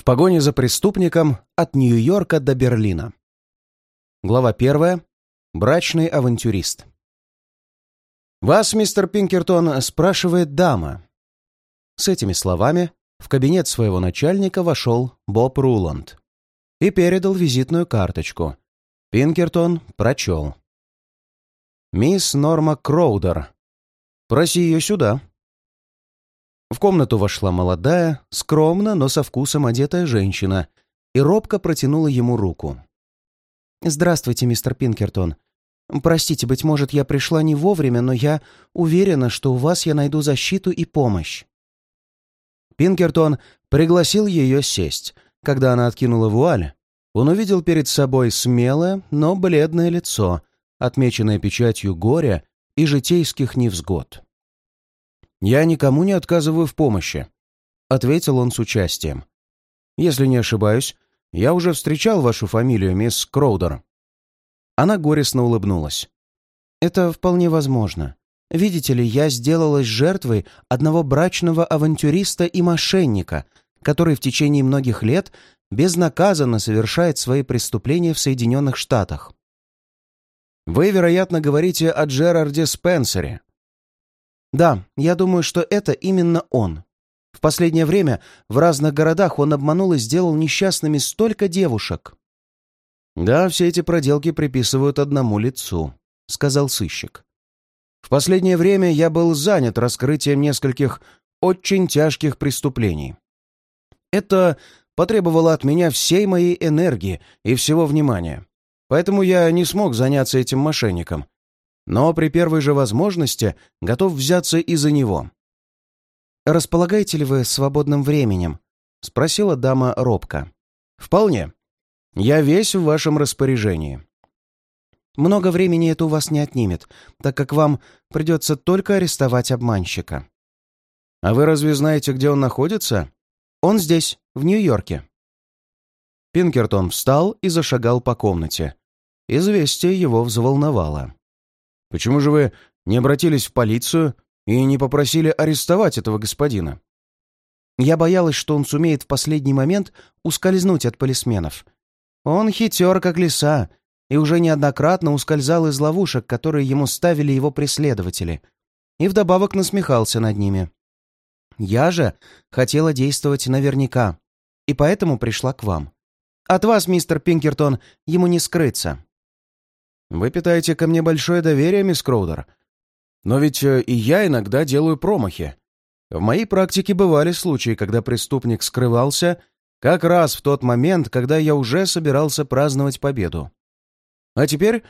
В погоне за преступником от Нью-Йорка до Берлина. Глава первая. Брачный авантюрист. «Вас, мистер Пинкертон, спрашивает дама». С этими словами в кабинет своего начальника вошел Боб Руланд и передал визитную карточку. Пинкертон прочел. «Мисс Норма Кроудер. Проси ее сюда». В комнату вошла молодая, скромно, но со вкусом одетая женщина и робко протянула ему руку. «Здравствуйте, мистер Пинкертон. Простите, быть может, я пришла не вовремя, но я уверена, что у вас я найду защиту и помощь». Пинкертон пригласил ее сесть. Когда она откинула вуаль, он увидел перед собой смелое, но бледное лицо, отмеченное печатью горя и житейских невзгод. «Я никому не отказываю в помощи», — ответил он с участием. «Если не ошибаюсь, я уже встречал вашу фамилию, мисс Кроудер». Она горестно улыбнулась. «Это вполне возможно. Видите ли, я сделалась жертвой одного брачного авантюриста и мошенника, который в течение многих лет безнаказанно совершает свои преступления в Соединенных Штатах. Вы, вероятно, говорите о Джерарде Спенсере. Да, я думаю, что это именно он. В последнее время в разных городах он обманул и сделал несчастными столько девушек. Да, все эти проделки приписывают одному лицу, сказал сыщик. В последнее время я был занят раскрытием нескольких очень тяжких преступлений. Это потребовало от меня всей моей энергии и всего внимания. Поэтому я не смог заняться этим мошенником, но при первой же возможности готов взяться и за него. «Располагаете ли вы свободным временем?» — спросила дама робко. «Вполне. Я весь в вашем распоряжении». «Много времени это у вас не отнимет, так как вам придется только арестовать обманщика». «А вы разве знаете, где он находится?» «Он здесь, в Нью-Йорке». Пинкертон встал и зашагал по комнате. Известие его взволновало. Почему же вы не обратились в полицию и не попросили арестовать этого господина? Я боялась, что он сумеет в последний момент ускользнуть от полисменов. Он хитер, как лиса, и уже неоднократно ускользал из ловушек, которые ему ставили его преследователи, и вдобавок насмехался над ними. Я же хотела действовать наверняка, и поэтому пришла к вам. От вас, мистер Пинкертон, ему не скрыться. Вы питаете ко мне большое доверие, мисс Кроудер. Но ведь э, и я иногда делаю промахи. В моей практике бывали случаи, когда преступник скрывался как раз в тот момент, когда я уже собирался праздновать победу. А теперь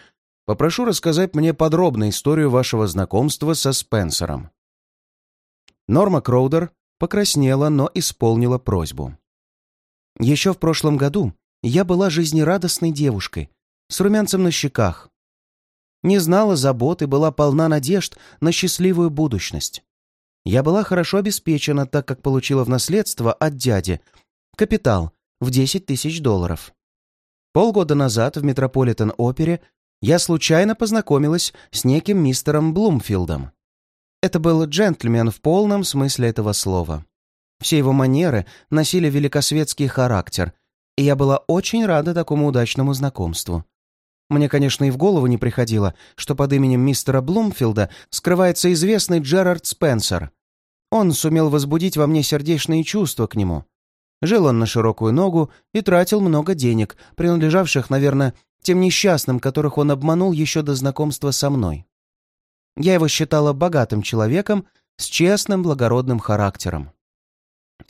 попрошу рассказать мне подробно историю вашего знакомства со Спенсером. Норма Кроудер покраснела, но исполнила просьбу. Еще в прошлом году я была жизнерадостной девушкой, с румянцем на щеках, не знала забот и была полна надежд на счастливую будущность. Я была хорошо обеспечена, так как получила в наследство от дяди капитал в 10 тысяч долларов. Полгода назад в Метрополитен-опере я случайно познакомилась с неким мистером Блумфилдом. Это был джентльмен в полном смысле этого слова. Все его манеры носили великосветский характер, и я была очень рада такому удачному знакомству. Мне, конечно, и в голову не приходило, что под именем мистера Блумфилда скрывается известный Джерард Спенсер. Он сумел возбудить во мне сердечные чувства к нему. Жил он на широкую ногу и тратил много денег, принадлежавших, наверное, тем несчастным, которых он обманул еще до знакомства со мной. Я его считала богатым человеком с честным, благородным характером.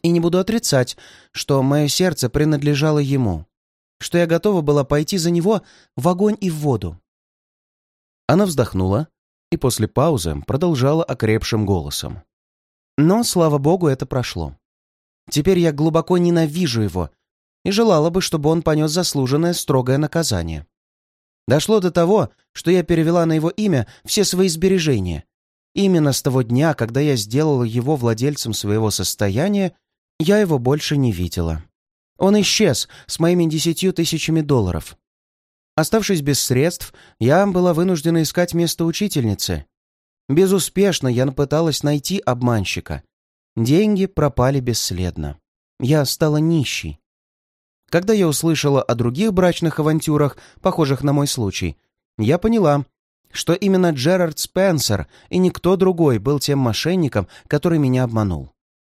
И не буду отрицать, что мое сердце принадлежало ему что я готова была пойти за него в огонь и в воду. Она вздохнула и после паузы продолжала окрепшим голосом. Но, слава богу, это прошло. Теперь я глубоко ненавижу его и желала бы, чтобы он понес заслуженное строгое наказание. Дошло до того, что я перевела на его имя все свои сбережения. Именно с того дня, когда я сделала его владельцем своего состояния, я его больше не видела. Он исчез с моими десятью тысячами долларов. Оставшись без средств, я была вынуждена искать место учительницы. Безуспешно я пыталась найти обманщика. Деньги пропали бесследно. Я стала нищей. Когда я услышала о других брачных авантюрах, похожих на мой случай, я поняла, что именно Джерард Спенсер и никто другой был тем мошенником, который меня обманул.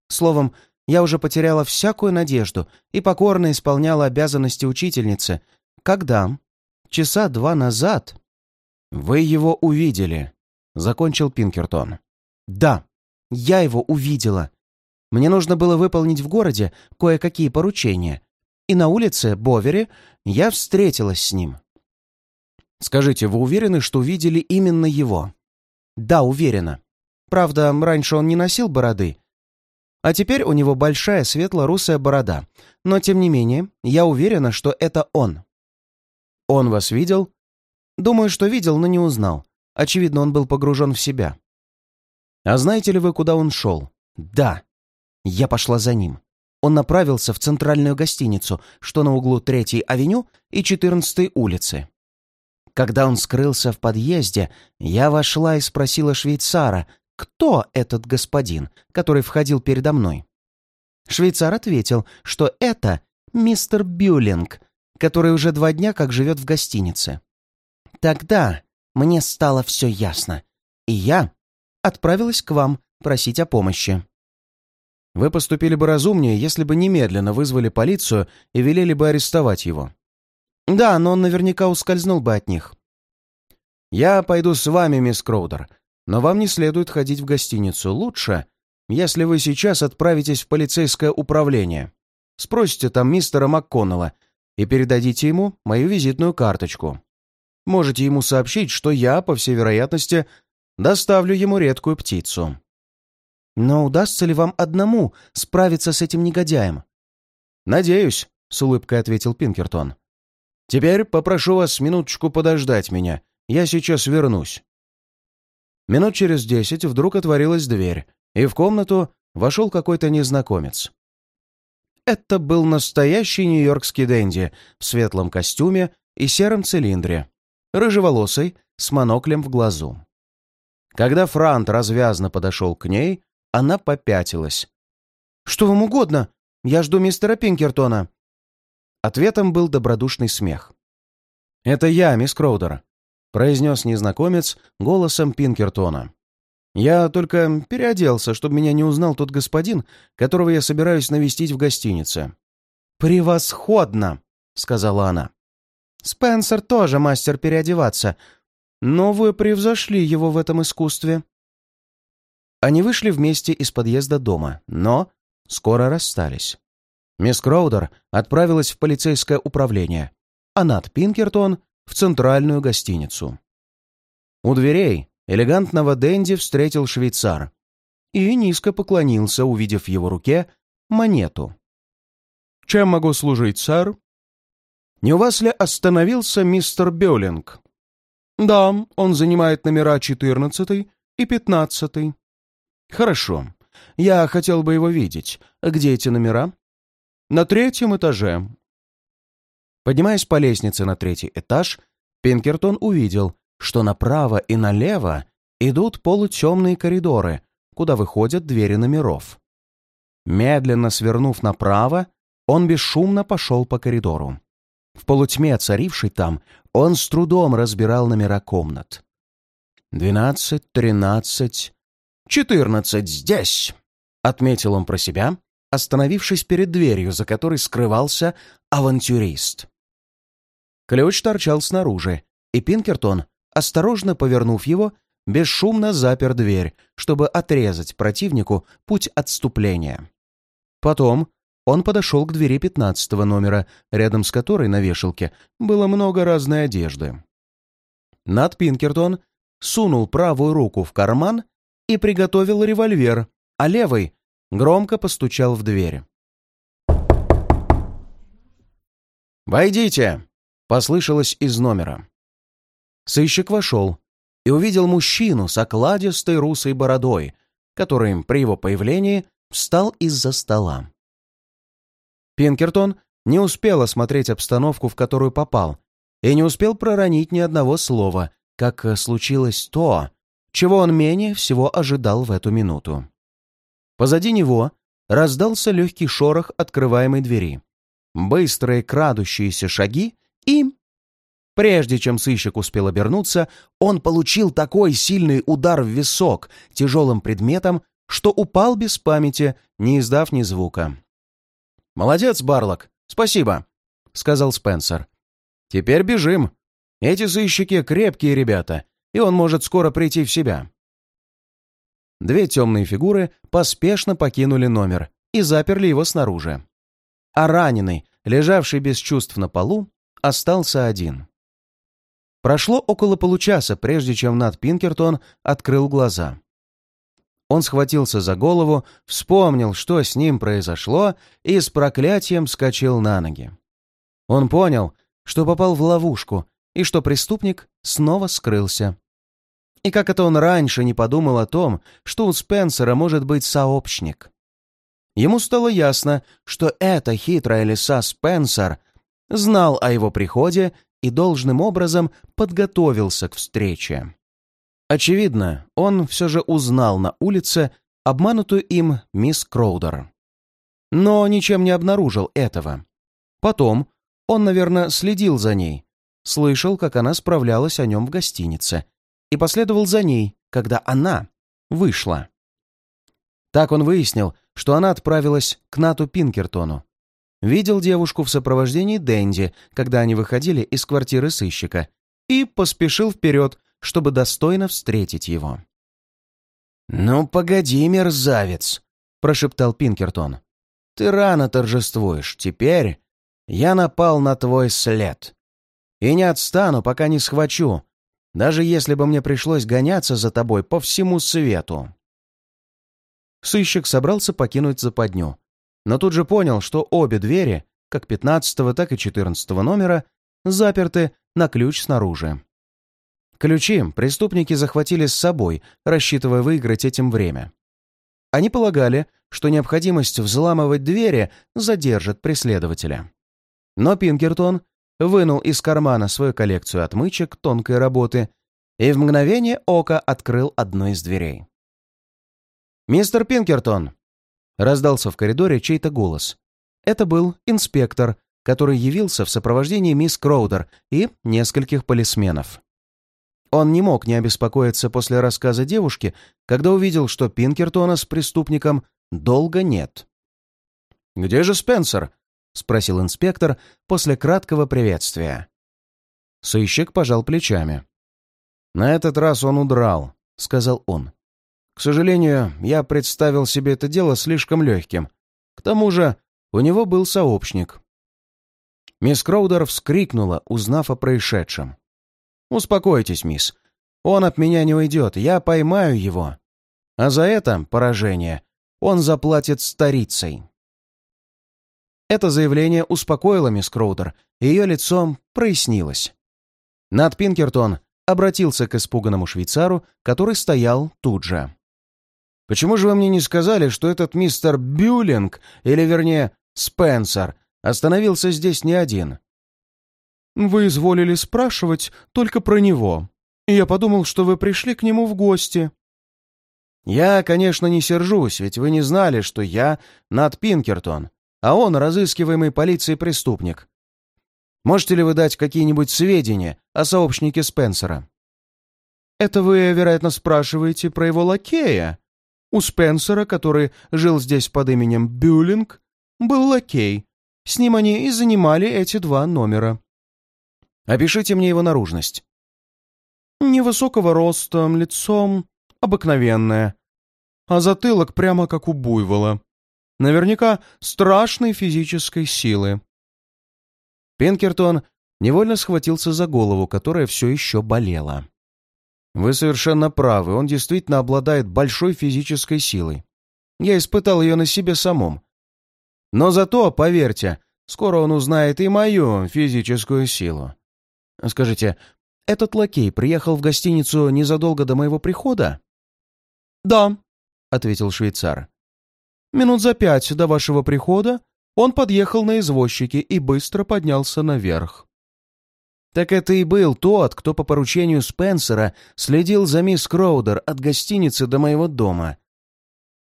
Словом, я уже потеряла всякую надежду и покорно исполняла обязанности учительницы, когда, часа два назад... «Вы его увидели», — закончил Пинкертон. «Да, я его увидела. Мне нужно было выполнить в городе кое-какие поручения, и на улице Бовери я встретилась с ним». «Скажите, вы уверены, что видели именно его?» «Да, уверена. Правда, раньше он не носил бороды, а теперь у него большая светло-русая борода. Но, тем не менее, я уверена, что это он. Он вас видел? Думаю, что видел, но не узнал. Очевидно, он был погружен в себя. А знаете ли вы, куда он шел? Да. Я пошла за ним. Он направился в центральную гостиницу, что на углу 3-й авеню и 14-й улицы. Когда он скрылся в подъезде, я вошла и спросила швейцара, кто этот господин, который входил передо мной. Швейцар ответил, что это мистер Бюлинг, который уже два дня как живет в гостинице. Тогда мне стало все ясно, и я отправилась к вам просить о помощи. Вы поступили бы разумнее, если бы немедленно вызвали полицию и велели бы арестовать его. Да, но он наверняка ускользнул бы от них. Я пойду с вами, мисс Кроудер, но вам не следует ходить в гостиницу. Лучше, если вы сейчас отправитесь в полицейское управление. Спросите там мистера МакКоннелла и передадите ему мою визитную карточку. Можете ему сообщить, что я, по всей вероятности, доставлю ему редкую птицу. Но удастся ли вам одному справиться с этим негодяем? Надеюсь, — с улыбкой ответил Пинкертон. Теперь попрошу вас минуточку подождать меня. Я сейчас вернусь. Минут через десять вдруг отворилась дверь, и в комнату вошел какой-то незнакомец. Это был настоящий нью-йоркский денди в светлом костюме и сером цилиндре, рыжеволосый, с моноклем в глазу. Когда Франт развязно подошел к ней, она попятилась. «Что вам угодно? Я жду мистера Пинкертона». Ответом был добродушный смех. «Это я, мисс Кроудер произнес незнакомец голосом Пинкертона. «Я только переоделся, чтобы меня не узнал тот господин, которого я собираюсь навестить в гостинице». «Превосходно!» — сказала она. «Спенсер тоже мастер переодеваться, но вы превзошли его в этом искусстве». Они вышли вместе из подъезда дома, но скоро расстались. Мисс Кроудер отправилась в полицейское управление, а Нат Пинкертон в центральную гостиницу. У дверей элегантного Дэнди встретил швейцар и низко поклонился, увидев в его руке монету. «Чем могу служить, сэр?» «Не у вас ли остановился мистер Бёллинг?» «Да, он занимает номера 14 и 15. «Хорошо. Я хотел бы его видеть. Где эти номера?» «На третьем этаже. Поднимаясь по лестнице на третий этаж, Пинкертон увидел, что направо и налево идут полутемные коридоры, куда выходят двери номеров. Медленно свернув направо, он бесшумно пошел по коридору. В полутьме, царившей там, он с трудом разбирал номера комнат. «Двенадцать, тринадцать, четырнадцать здесь!» — отметил он про себя, остановившись перед дверью, за которой скрывался авантюрист. Ключ торчал снаружи, и Пинкертон, осторожно повернув его, бесшумно запер дверь, чтобы отрезать противнику путь отступления. Потом он подошел к двери пятнадцатого номера, рядом с которой на вешалке было много разной одежды. Над Пинкертон сунул правую руку в карман и приготовил револьвер, а левый громко постучал в дверь. «Войдите!» Послышалось из номера. Сыщик вошел и увидел мужчину с окладистой русой бородой, который при его появлении встал из-за стола. Пинкертон не успел осмотреть обстановку, в которую попал, и не успел проронить ни одного слова, как случилось то, чего он менее всего ожидал в эту минуту. Позади него раздался легкий шорох открываемой двери, быстрые крадущиеся шаги и... Прежде чем сыщик успел обернуться, он получил такой сильный удар в висок тяжелым предметом, что упал без памяти, не издав ни звука. «Молодец, Барлок! Спасибо!» — сказал Спенсер. «Теперь бежим. Эти сыщики крепкие ребята, и он может скоро прийти в себя». Две темные фигуры поспешно покинули номер и заперли его снаружи. А раненый, лежавший без чувств на полу, остался один. Прошло около получаса, прежде чем Нат Пинкертон открыл глаза. Он схватился за голову, вспомнил, что с ним произошло, и с проклятием вскочил на ноги. Он понял, что попал в ловушку, и что преступник снова скрылся. И как это он раньше не подумал о том, что у Спенсера может быть сообщник. Ему стало ясно, что эта хитрая лиса Спенсер знал о его приходе и должным образом подготовился к встрече. Очевидно, он все же узнал на улице обманутую им мисс Кроудер. Но ничем не обнаружил этого. Потом он, наверное, следил за ней, слышал, как она справлялась о нем в гостинице, и последовал за ней, когда она вышла. Так он выяснил, что она отправилась к Нату Пинкертону, видел девушку в сопровождении Дэнди, когда они выходили из квартиры сыщика, и поспешил вперед, чтобы достойно встретить его. «Ну, погоди, мерзавец!» — прошептал Пинкертон. «Ты рано торжествуешь. Теперь я напал на твой след. И не отстану, пока не схвачу, даже если бы мне пришлось гоняться за тобой по всему свету». Сыщик собрался покинуть западню, но тут же понял, что обе двери, как 15 так и 14 номера, заперты на ключ снаружи. Ключи преступники захватили с собой, рассчитывая выиграть этим время. Они полагали, что необходимость взламывать двери задержит преследователя. Но Пинкертон вынул из кармана свою коллекцию отмычек тонкой работы и в мгновение ока открыл одну из дверей. «Мистер Пинкертон!» Раздался в коридоре чей-то голос. Это был инспектор, который явился в сопровождении мисс Кроудер и нескольких полисменов. Он не мог не обеспокоиться после рассказа девушки, когда увидел, что Пинкертона с преступником долго нет. «Где же Спенсер?» — спросил инспектор после краткого приветствия. Сыщик пожал плечами. «На этот раз он удрал», — сказал он. К сожалению, я представил себе это дело слишком легким. К тому же у него был сообщник. Мисс Кроудер вскрикнула, узнав о происшедшем. «Успокойтесь, мисс. Он от меня не уйдет, я поймаю его. А за это поражение он заплатит старицей». Это заявление успокоило мисс Кроудер, и ее лицом прояснилось. Над Пинкертон обратился к испуганному швейцару, который стоял тут же. Почему же вы мне не сказали, что этот мистер Бюлинг, или вернее Спенсер, остановился здесь не один?» «Вы изволили спрашивать только про него, и я подумал, что вы пришли к нему в гости». «Я, конечно, не сержусь, ведь вы не знали, что я Нат Пинкертон, а он разыскиваемый полицией преступник. Можете ли вы дать какие-нибудь сведения о сообщнике Спенсера?» «Это вы, вероятно, спрашиваете про его лакея?» У Спенсера, который жил здесь под именем Бюлинг, был лакей. С ним они и занимали эти два номера. Опишите мне его наружность. Невысокого роста, лицом обыкновенное. А затылок прямо как у буйвола. Наверняка страшной физической силы. Пинкертон невольно схватился за голову, которая все еще болела. Вы совершенно правы, он действительно обладает большой физической силой. Я испытал ее на себе самом. Но зато, поверьте, скоро он узнает и мою физическую силу. Скажите, этот лакей приехал в гостиницу незадолго до моего прихода? Да, ответил швейцар. Минут за пять до вашего прихода он подъехал на извозчике и быстро поднялся наверх. Так это и был тот, кто по поручению Спенсера следил за мисс Кроудер от гостиницы до моего дома.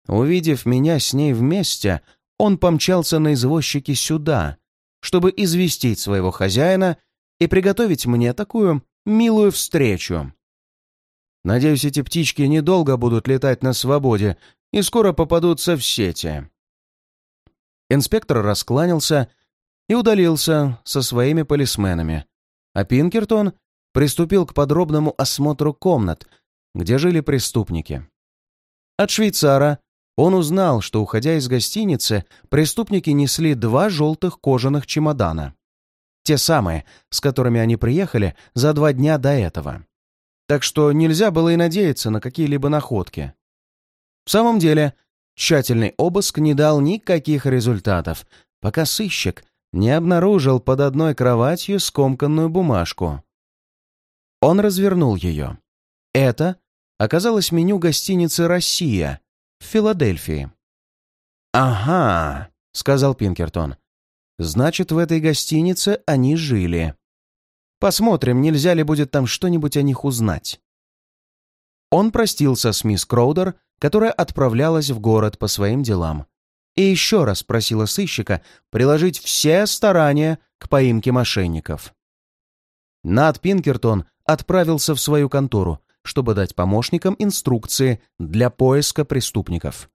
Увидев меня с ней вместе, он помчался на извозчике сюда, чтобы известить своего хозяина и приготовить мне такую милую встречу. Надеюсь, эти птички недолго будут летать на свободе и скоро попадутся в сети. Инспектор раскланялся и удалился со своими полисменами, а Пинкертон приступил к подробному осмотру комнат, где жили преступники. От швейцара он узнал, что, уходя из гостиницы, преступники несли два желтых кожаных чемодана. Те самые, с которыми они приехали за два дня до этого. Так что нельзя было и надеяться на какие-либо находки. В самом деле, тщательный обыск не дал никаких результатов, пока сыщик не обнаружил под одной кроватью скомканную бумажку. Он развернул ее. Это оказалось меню гостиницы «Россия» в Филадельфии. «Ага», — сказал Пинкертон. «Значит, в этой гостинице они жили. Посмотрим, нельзя ли будет там что-нибудь о них узнать». Он простился с мисс Кроудер, которая отправлялась в город по своим делам, и еще раз просила сыщика приложить все старания к поимке мошенников. Над Пинкертон отправился в свою контору, чтобы дать помощникам инструкции для поиска преступников.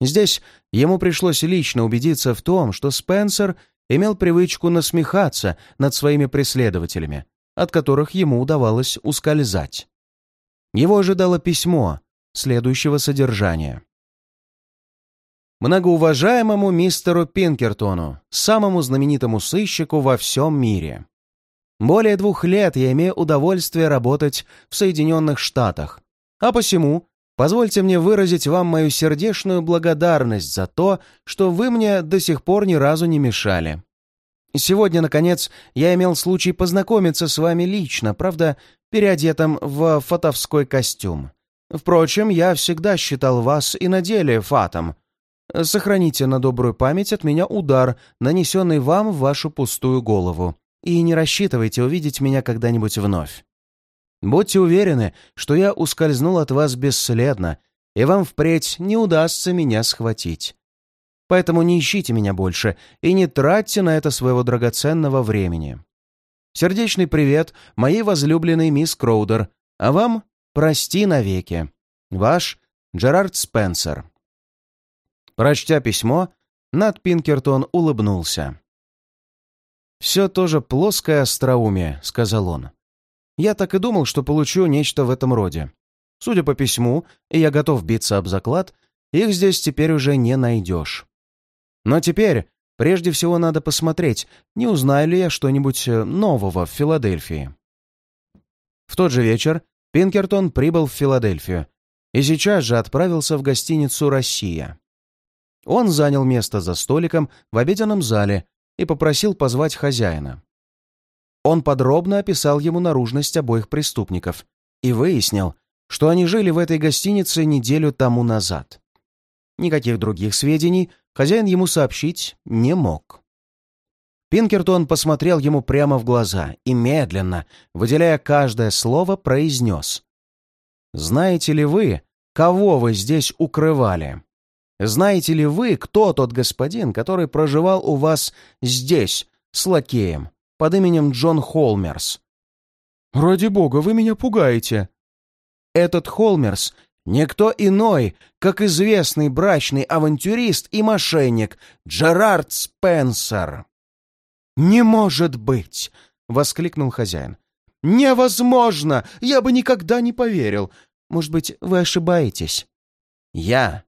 Здесь ему пришлось лично убедиться в том, что Спенсер имел привычку насмехаться над своими преследователями, от которых ему удавалось ускользать. Его ожидало письмо следующего содержания. Многоуважаемому мистеру Пинкертону, самому знаменитому сыщику во всем мире. Более двух лет я имею удовольствие работать в Соединенных Штатах, а посему позвольте мне выразить вам мою сердечную благодарность за то, что вы мне до сих пор ни разу не мешали. Сегодня, наконец, я имел случай познакомиться с вами лично, правда, переодетым в фатовской костюм. Впрочем, я всегда считал вас и на деле фатом. Сохраните на добрую память от меня удар, нанесенный вам в вашу пустую голову и не рассчитывайте увидеть меня когда-нибудь вновь. Будьте уверены, что я ускользнул от вас бесследно, и вам впредь не удастся меня схватить. Поэтому не ищите меня больше и не тратьте на это своего драгоценного времени. Сердечный привет моей возлюбленной мисс Кроудер, а вам прости навеки. Ваш Джерард Спенсер. Прочтя письмо, Нат Пинкертон улыбнулся. «Все тоже плоское остроумие», — сказал он. «Я так и думал, что получу нечто в этом роде. Судя по письму, и я готов биться об заклад, их здесь теперь уже не найдешь. Но теперь, прежде всего, надо посмотреть, не узнаю ли я что-нибудь э, нового в Филадельфии». В тот же вечер Пинкертон прибыл в Филадельфию и сейчас же отправился в гостиницу «Россия». Он занял место за столиком в обеденном зале и попросил позвать хозяина. Он подробно описал ему наружность обоих преступников и выяснил, что они жили в этой гостинице неделю тому назад. Никаких других сведений хозяин ему сообщить не мог. Пинкертон посмотрел ему прямо в глаза и медленно, выделяя каждое слово, произнес. «Знаете ли вы, кого вы здесь укрывали?» Знаете ли вы, кто тот господин, который проживал у вас здесь, с лакеем, под именем Джон Холмерс?» «Ради бога, вы меня пугаете!» «Этот Холмерс — никто иной, как известный брачный авантюрист и мошенник Джерард Спенсер!» «Не может быть!» — воскликнул хозяин. «Невозможно! Я бы никогда не поверил! Может быть, вы ошибаетесь?» «Я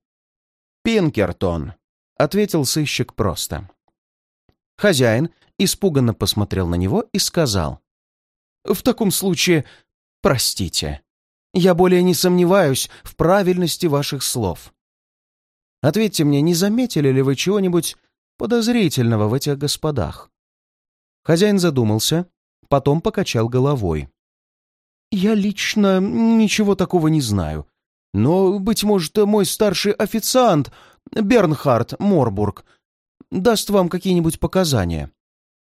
«Пинкертон», — ответил сыщик просто. Хозяин испуганно посмотрел на него и сказал. «В таком случае, простите, я более не сомневаюсь в правильности ваших слов. Ответьте мне, не заметили ли вы чего-нибудь подозрительного в этих господах?» Хозяин задумался, потом покачал головой. «Я лично ничего такого не знаю. Но, быть может, мой старший официант, Бернхард Морбург, даст вам какие-нибудь показания.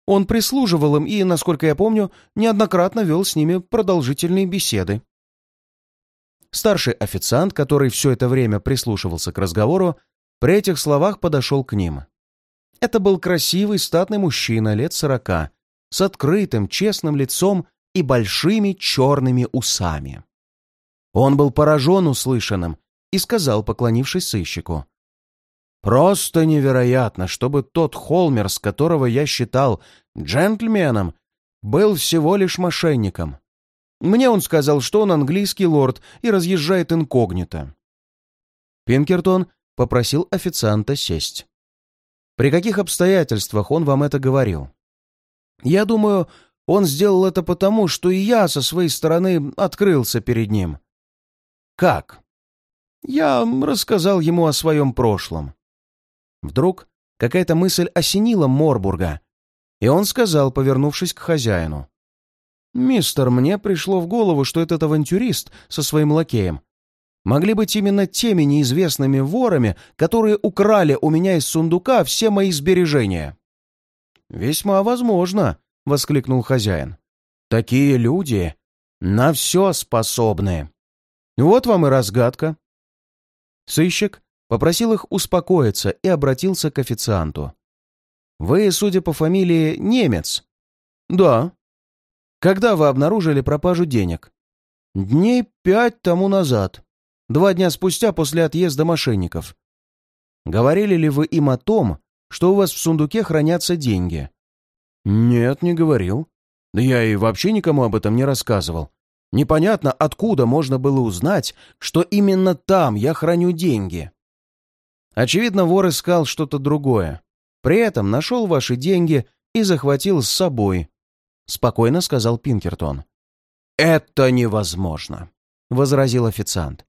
Он прислуживал им и, насколько я помню, неоднократно вел с ними продолжительные беседы. Старший официант, который все это время прислушивался к разговору, при этих словах подошел к ним. Это был красивый статный мужчина лет сорока, с открытым, честным лицом и большими черными усами. Он был поражен услышанным и сказал, поклонившись сыщику. «Просто невероятно, чтобы тот Холмерс, которого я считал джентльменом, был всего лишь мошенником. Мне он сказал, что он английский лорд и разъезжает инкогнито». Пинкертон попросил официанта сесть. «При каких обстоятельствах он вам это говорил?» «Я думаю, он сделал это потому, что и я со своей стороны открылся перед ним». «Как?» «Я рассказал ему о своем прошлом». Вдруг какая-то мысль осенила Морбурга, и он сказал, повернувшись к хозяину. «Мистер, мне пришло в голову, что этот авантюрист со своим лакеем могли быть именно теми неизвестными ворами, которые украли у меня из сундука все мои сбережения». «Весьма возможно», — воскликнул хозяин. «Такие люди на все способны. Вот вам и разгадка». Сыщик попросил их успокоиться и обратился к официанту. «Вы, судя по фамилии, немец?» «Да». «Когда вы обнаружили пропажу денег?» «Дней пять тому назад. Два дня спустя после отъезда мошенников». «Говорили ли вы им о том, что у вас в сундуке хранятся деньги?» «Нет, не говорил. Да я и вообще никому об этом не рассказывал. Непонятно, откуда можно было узнать, что именно там я храню деньги. Очевидно, вор искал что-то другое. При этом нашел ваши деньги и захватил с собой», — спокойно сказал Пинкертон. «Это невозможно», — возразил официант.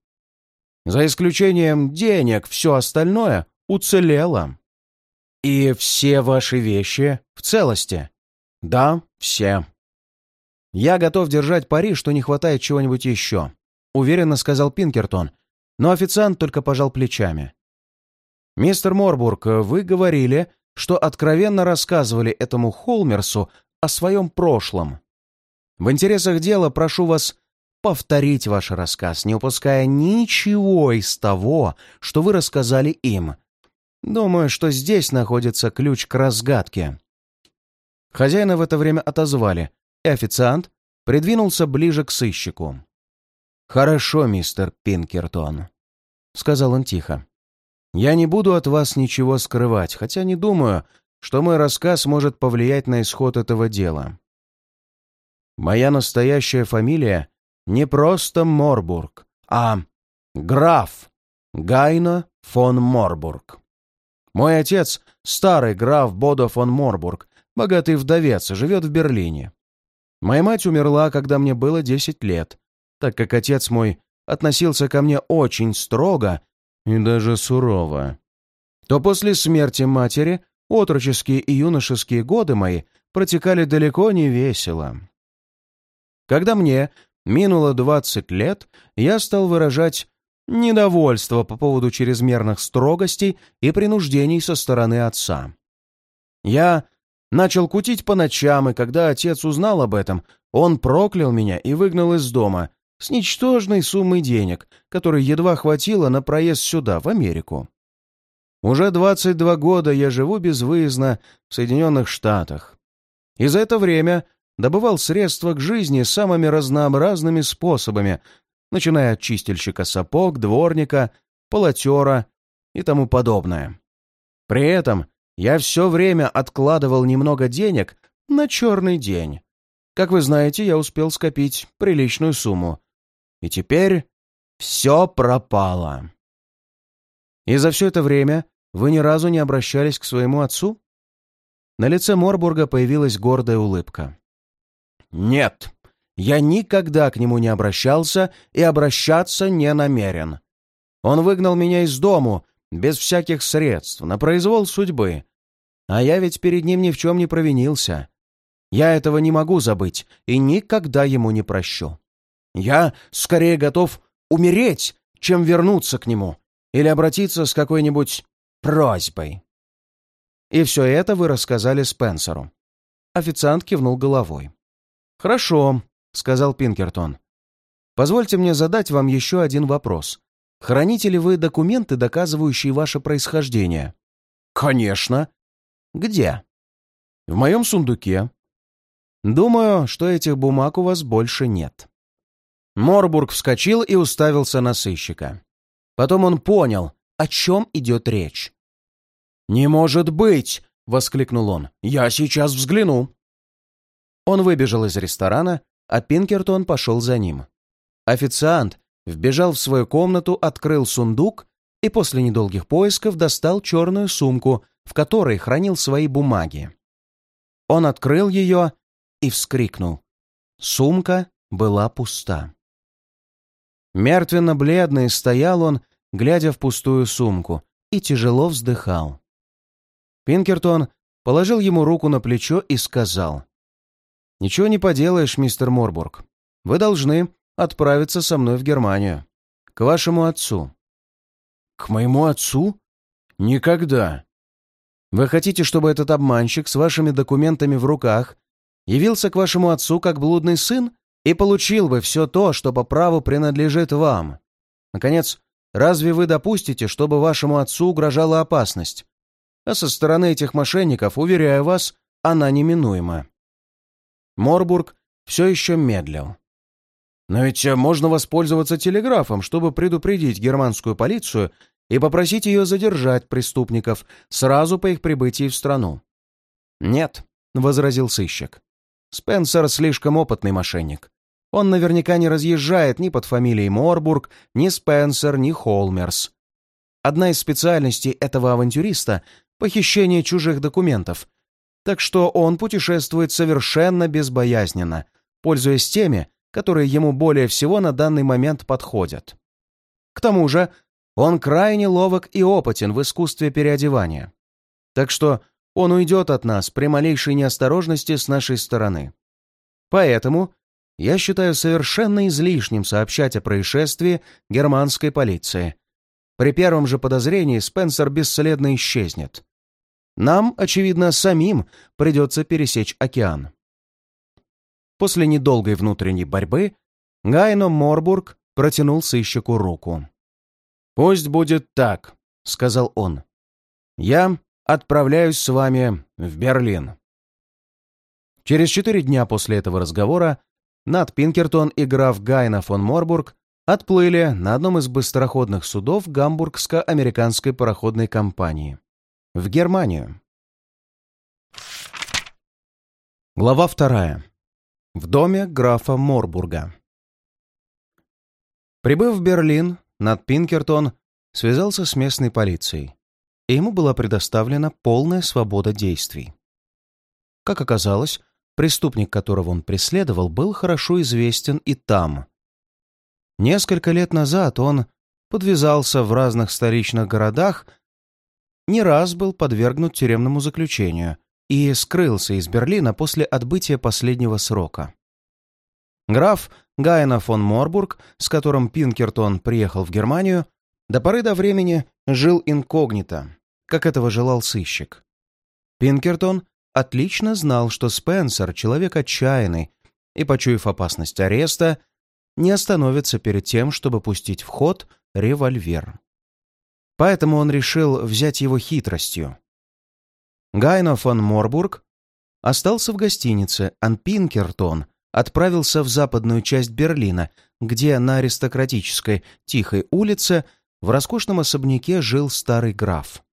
«За исключением денег, все остальное уцелело». «И все ваши вещи в целости?» «Да, все». «Я готов держать пари, что не хватает чего-нибудь еще», — уверенно сказал Пинкертон, но официант только пожал плечами. «Мистер Морбург, вы говорили, что откровенно рассказывали этому Холмерсу о своем прошлом. В интересах дела прошу вас повторить ваш рассказ, не упуская ничего из того, что вы рассказали им. Думаю, что здесь находится ключ к разгадке». Хозяина в это время отозвали, и официант придвинулся ближе к сыщику. «Хорошо, мистер Пинкертон», — сказал он тихо. «Я не буду от вас ничего скрывать, хотя не думаю, что мой рассказ может повлиять на исход этого дела. Моя настоящая фамилия не просто Морбург, а граф Гайна фон Морбург. Мой отец — старый граф Бодо фон Морбург, богатый вдовец, живет в Берлине. Моя мать умерла, когда мне было 10 лет, так как отец мой относился ко мне очень строго и даже сурово. То после смерти матери отроческие и юношеские годы мои протекали далеко не весело. Когда мне минуло 20 лет, я стал выражать недовольство по поводу чрезмерных строгостей и принуждений со стороны отца. Я начал кутить по ночам, и когда отец узнал об этом, он проклял меня и выгнал из дома с ничтожной суммой денег, которой едва хватило на проезд сюда, в Америку. Уже 22 года я живу безвыездно в Соединенных Штатах. И за это время добывал средства к жизни самыми разнообразными способами, начиная от чистильщика сапог, дворника, полотера и тому подобное. При этом я все время откладывал немного денег на черный день. Как вы знаете, я успел скопить приличную сумму. И теперь все пропало. И за все это время вы ни разу не обращались к своему отцу? На лице Морбурга появилась гордая улыбка. «Нет, я никогда к нему не обращался и обращаться не намерен. Он выгнал меня из дому, без всяких средств, на произвол судьбы. А я ведь перед ним ни в чем не провинился. Я этого не могу забыть и никогда ему не прощу. Я скорее готов умереть, чем вернуться к нему или обратиться с какой-нибудь просьбой. И все это вы рассказали Спенсеру. Официант кивнул головой. «Хорошо», — сказал Пинкертон. «Позвольте мне задать вам еще один вопрос. Храните ли вы документы, доказывающие ваше происхождение?» «Конечно». «Где?» «В моем сундуке». «Думаю, что этих бумаг у вас больше нет». Морбург вскочил и уставился на сыщика. Потом он понял, о чем идет речь. «Не может быть!» — воскликнул он. «Я сейчас взгляну!» Он выбежал из ресторана, а Пинкертон пошел за ним. Официант вбежал в свою комнату, открыл сундук и после недолгих поисков достал черную сумку, в которой хранил свои бумаги. Он открыл ее и вскрикнул. Сумка была пуста. Мертвенно-бледный стоял он, глядя в пустую сумку, и тяжело вздыхал. Пинкертон положил ему руку на плечо и сказал. «Ничего не поделаешь, мистер Морбург. Вы должны отправиться со мной в Германию. К вашему отцу». «К моему отцу? Никогда». «Вы хотите, чтобы этот обманщик с вашими документами в руках явился к вашему отцу как блудный сын и получил бы все то, что по праву принадлежит вам? Наконец, разве вы допустите, чтобы вашему отцу угрожала опасность? А со стороны этих мошенников, уверяю вас, она неминуема». Морбург все еще медлил. Но ведь можно воспользоваться телеграфом, чтобы предупредить германскую полицию и попросить ее задержать преступников сразу по их прибытии в страну. «Нет», — возразил сыщик. «Спенсер слишком опытный мошенник. Он наверняка не разъезжает ни под фамилией Морбург, ни Спенсер, ни Холмерс. Одна из специальностей этого авантюриста — похищение чужих документов. Так что он путешествует совершенно безбоязненно, пользуясь теми, которые ему более всего на данный момент подходят. К тому же он крайне ловок и опытен в искусстве переодевания. Так что он уйдет от нас при малейшей неосторожности с нашей стороны. Поэтому я считаю совершенно излишним сообщать о происшествии германской полиции. При первом же подозрении Спенсер бесследно исчезнет. Нам, очевидно, самим придется пересечь океан. После недолгой внутренней борьбы Гайно Морбург протянул сыщику руку. «Пусть будет так», — сказал он. «Я отправляюсь с вами в Берлин». Через четыре дня после этого разговора Нат Пинкертон и граф Гайна фон Морбург отплыли на одном из быстроходных судов Гамбургско-американской пароходной компании в Германию. Глава вторая. В доме графа Морбурга. Прибыв в Берлин, Над Пинкертон связался с местной полицией, и ему была предоставлена полная свобода действий. Как оказалось, преступник, которого он преследовал, был хорошо известен и там. Несколько лет назад он подвязался в разных столичных городах, не раз был подвергнут тюремному заключению и скрылся из Берлина после отбытия последнего срока. Граф Гайна фон Морбург, с которым Пинкертон приехал в Германию, до поры до времени жил инкогнито, как этого желал сыщик. Пинкертон отлично знал, что Спенсер — человек отчаянный, и, почуяв опасность ареста, не остановится перед тем, чтобы пустить в ход револьвер. Поэтому он решил взять его хитростью. Гайно фон Морбург остался в гостинице, а Пинкертон отправился в западную часть Берлина, где на аристократической тихой улице в роскошном особняке жил старый граф.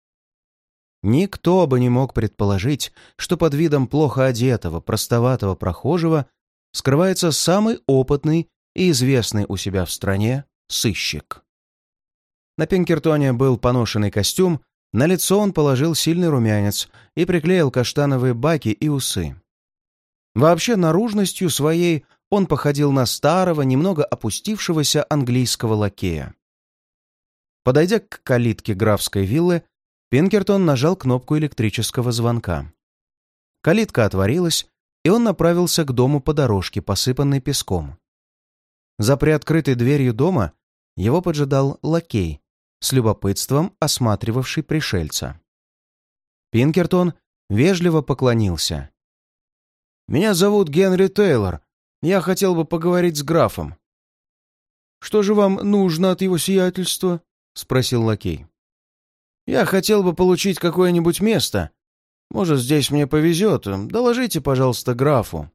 Никто бы не мог предположить, что под видом плохо одетого, простоватого прохожего скрывается самый опытный и известный у себя в стране сыщик. На Пинкертоне был поношенный костюм на лицо он положил сильный румянец и приклеил каштановые баки и усы. Вообще, наружностью своей он походил на старого, немного опустившегося английского лакея. Подойдя к калитке графской виллы, Пинкертон нажал кнопку электрического звонка. Калитка отворилась, и он направился к дому по дорожке, посыпанной песком. За приоткрытой дверью дома его поджидал лакей с любопытством осматривавший пришельца. Пинкертон вежливо поклонился. «Меня зовут Генри Тейлор. Я хотел бы поговорить с графом». «Что же вам нужно от его сиятельства?» — спросил лакей. «Я хотел бы получить какое-нибудь место, Может, здесь мне повезет. Доложите, пожалуйста, графу».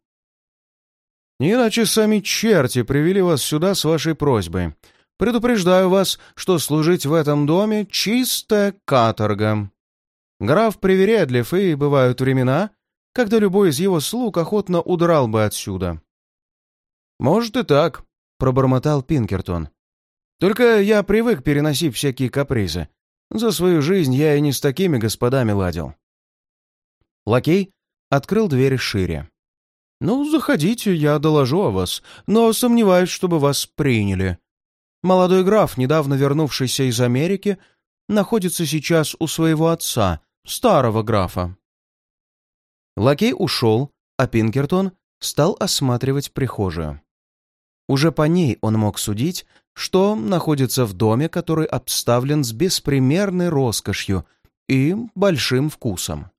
«Иначе сами черти привели вас сюда с вашей просьбой. Предупреждаю вас, что служить в этом доме — чистая каторга. Граф привередлив, и бывают времена, когда любой из его слуг охотно удрал бы отсюда». «Может и так», — пробормотал Пинкертон. «Только я привык переносить всякие капризы. За свою жизнь я и не с такими господами ладил». Лакей открыл дверь шире. «Ну, заходите, я доложу о вас, но сомневаюсь, чтобы вас приняли. Молодой граф, недавно вернувшийся из Америки, находится сейчас у своего отца, старого графа». Лакей ушел, а Пинкертон стал осматривать прихожую. Уже по ней он мог судить, что находится в доме, который обставлен с беспримерной роскошью и большим вкусом.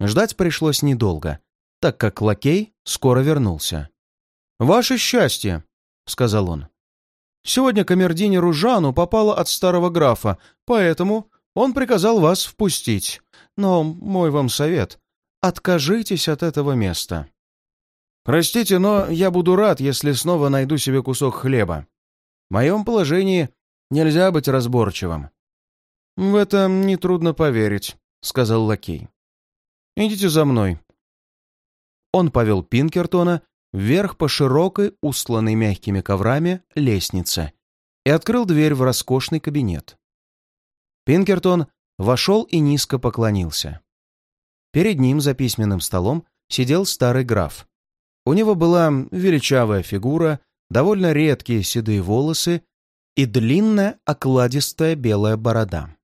Ждать пришлось недолго, так как лакей скоро вернулся. «Ваше счастье», — сказал он. «Сегодня камердинеру Жану попало от старого графа, поэтому он приказал вас впустить. Но мой вам совет — откажитесь от этого места». Простите, но я буду рад, если снова найду себе кусок хлеба. В моем положении нельзя быть разборчивым. В это нетрудно поверить, сказал лакей. Идите за мной. Он повел Пинкертона вверх по широкой, устланной мягкими коврами, лестнице и открыл дверь в роскошный кабинет. Пинкертон вошел и низко поклонился. Перед ним за письменным столом сидел старый граф, у него была величавая фигура, довольно редкие седые волосы и длинная окладистая белая борода.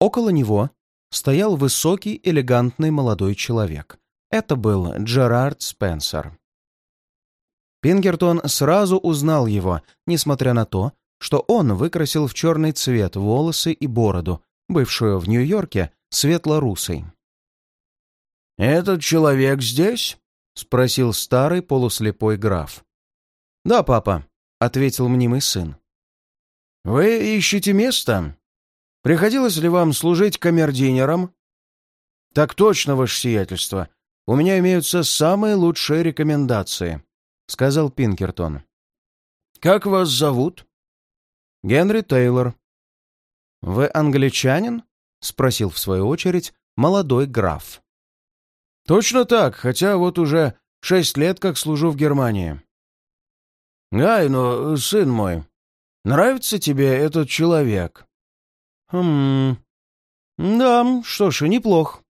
Около него стоял высокий, элегантный молодой человек. Это был Джерард Спенсер. Пингертон сразу узнал его, несмотря на то, что он выкрасил в черный цвет волосы и бороду, бывшую в Нью-Йорке светло-русой. «Этот человек здесь?» — спросил старый полуслепой граф. «Да, папа», — ответил мнимый сын. «Вы ищете место? Приходилось ли вам служить камердинером? «Так точно, ваше сиятельство. У меня имеются самые лучшие рекомендации», — сказал Пинкертон. «Как вас зовут?» «Генри Тейлор». «Вы англичанин?» — спросил в свою очередь молодой граф. Точно так, хотя вот уже шесть лет как служу в Германии. Гай, ну, сын мой, нравится тебе этот человек? Хм... Да, что ж, неплох.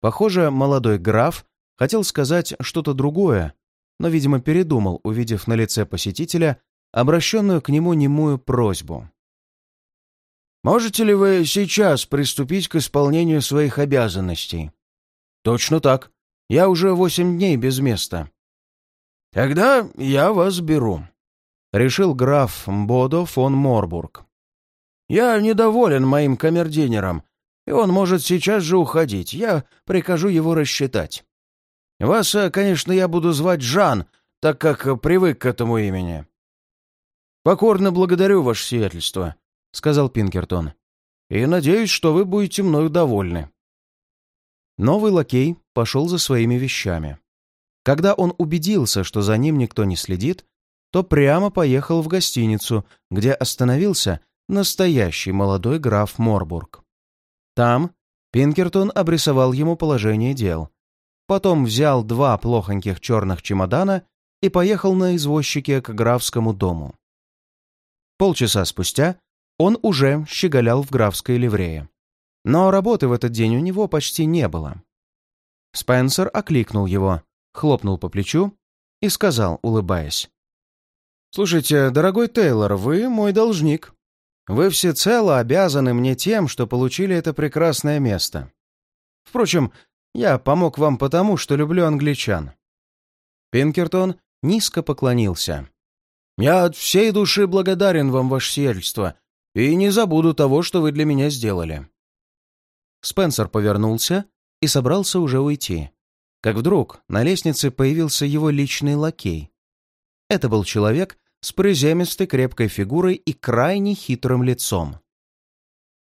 Похоже, молодой граф хотел сказать что-то другое, но, видимо, передумал, увидев на лице посетителя обращенную к нему немую просьбу. «Можете ли вы сейчас приступить к исполнению своих обязанностей?» «Точно так. Я уже восемь дней без места». «Тогда я вас беру», — решил граф Бодо фон Морбург. «Я недоволен моим камердинером, и он может сейчас же уходить. Я прикажу его рассчитать. Вас, конечно, я буду звать Жан, так как привык к этому имени». «Покорно благодарю, ваше сиятельство», — сказал Пинкертон. «И надеюсь, что вы будете мною довольны». Новый лакей пошел за своими вещами. Когда он убедился, что за ним никто не следит, то прямо поехал в гостиницу, где остановился настоящий молодой граф Морбург. Там Пинкертон обрисовал ему положение дел. Потом взял два плохоньких черных чемодана и поехал на извозчике к графскому дому. Полчаса спустя он уже щеголял в графской ливрее. Но работы в этот день у него почти не было. Спенсер окликнул его, хлопнул по плечу и сказал, улыбаясь. «Слушайте, дорогой Тейлор, вы мой должник. Вы всецело обязаны мне тем, что получили это прекрасное место. Впрочем, я помог вам потому, что люблю англичан». Пинкертон низко поклонился. «Я от всей души благодарен вам, ваше сиятельство, и не забуду того, что вы для меня сделали. Спенсер повернулся и собрался уже уйти. Как вдруг на лестнице появился его личный лакей. Это был человек с приземистой крепкой фигурой и крайне хитрым лицом.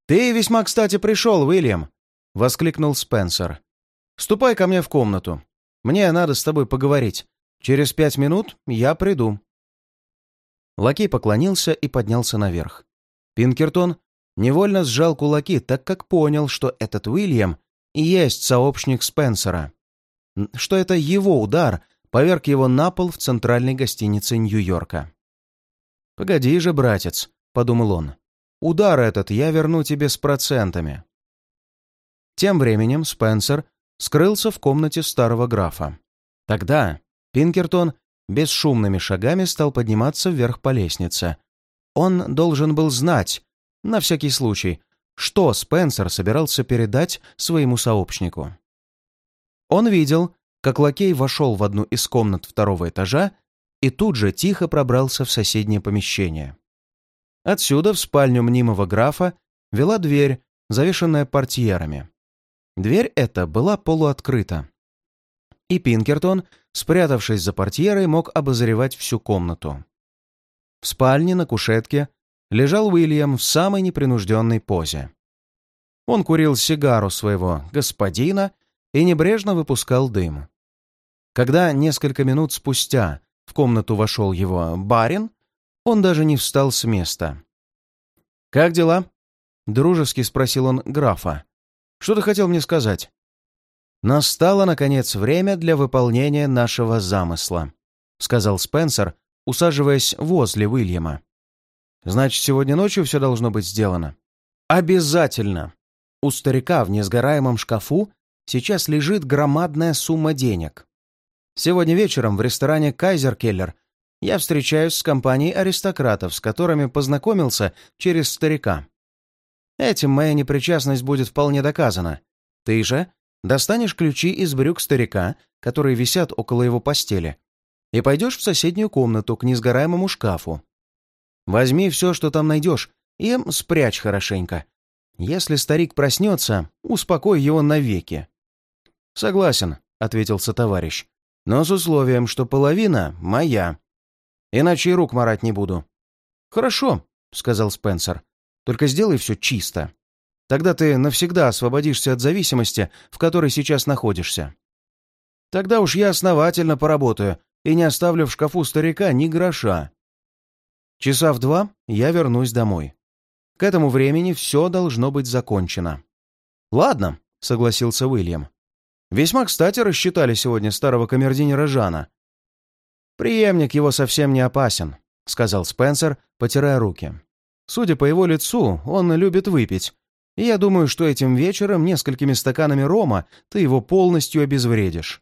«Ты весьма кстати пришел, Уильям!» — воскликнул Спенсер. «Ступай ко мне в комнату. Мне надо с тобой поговорить. Через пять минут я приду». Лакей поклонился и поднялся наверх. Пинкертон невольно сжал кулаки, так как понял, что этот Уильям и есть сообщник Спенсера. Что это его удар поверг его на пол в центральной гостинице Нью-Йорка. «Погоди же, братец», — подумал он. «Удар этот я верну тебе с процентами». Тем временем Спенсер скрылся в комнате старого графа. Тогда Пинкертон бесшумными шагами стал подниматься вверх по лестнице. Он должен был знать, на всякий случай, что Спенсер собирался передать своему сообщнику. Он видел, как лакей вошел в одну из комнат второго этажа и тут же тихо пробрался в соседнее помещение. Отсюда в спальню мнимого графа вела дверь, завешенная портьерами. Дверь эта была полуоткрыта. И Пинкертон, спрятавшись за портьерой, мог обозревать всю комнату. В спальне на кушетке лежал Уильям в самой непринужденной позе. Он курил сигару своего господина и небрежно выпускал дым. Когда несколько минут спустя в комнату вошел его барин, он даже не встал с места. «Как дела?» — дружески спросил он графа. «Что ты хотел мне сказать?» «Настало, наконец, время для выполнения нашего замысла», — сказал Спенсер, усаживаясь возле Уильяма. «Значит, сегодня ночью все должно быть сделано?» «Обязательно!» У старика в несгораемом шкафу сейчас лежит громадная сумма денег. Сегодня вечером в ресторане «Кайзер Келлер» я встречаюсь с компанией аристократов, с которыми познакомился через старика. Этим моя непричастность будет вполне доказана. Ты же достанешь ключи из брюк старика, которые висят около его постели, и пойдешь в соседнюю комнату к несгораемому шкафу. Возьми все, что там найдешь, и спрячь хорошенько. Если старик проснется, успокой его навеки. «Согласен», — ответил сотоварищ, «но с условием, что половина моя. Иначе и рук марать не буду». «Хорошо», — сказал Спенсер, «только сделай все чисто». Тогда ты навсегда освободишься от зависимости, в которой сейчас находишься. Тогда уж я основательно поработаю и не оставлю в шкафу старика ни гроша. Часа в два я вернусь домой. К этому времени все должно быть закончено. «Ладно», — согласился Уильям. «Весьма кстати рассчитали сегодня старого камердинера Жана. Приемник его совсем не опасен», — сказал Спенсер, потирая руки. «Судя по его лицу, он любит выпить, и я думаю, что этим вечером несколькими стаканами рома ты его полностью обезвредишь.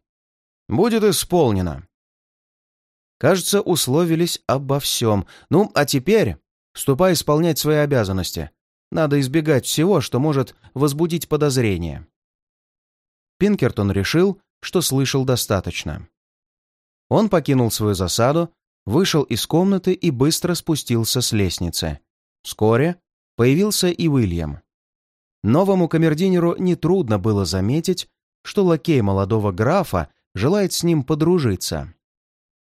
Будет исполнено. Кажется, условились обо всем. Ну, а теперь ступай исполнять свои обязанности. Надо избегать всего, что может возбудить подозрение. Пинкертон решил, что слышал достаточно. Он покинул свою засаду, вышел из комнаты и быстро спустился с лестницы. Вскоре появился и Уильям. Новому камердинеру нетрудно было заметить, что лакей молодого графа желает с ним подружиться.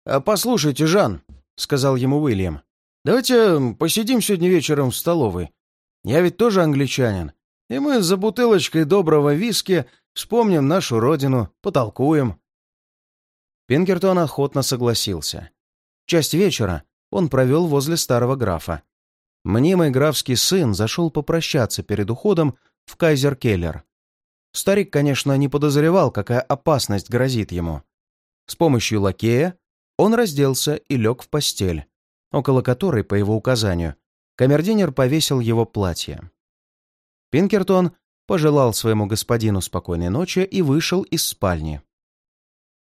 «А «Послушайте, Жан», — сказал ему Уильям, — «давайте посидим сегодня вечером в столовой. Я ведь тоже англичанин, и мы за бутылочкой доброго виски вспомним нашу родину, потолкуем». Пинкертон охотно согласился. Часть вечера он провел возле старого графа. Мнимый графский сын зашел попрощаться перед уходом в Кайзер-Келлер. Старик, конечно, не подозревал, какая опасность грозит ему. С помощью лакея он разделся и лег в постель, около которой, по его указанию, камердинер повесил его платье. Пинкертон пожелал своему господину спокойной ночи и вышел из спальни.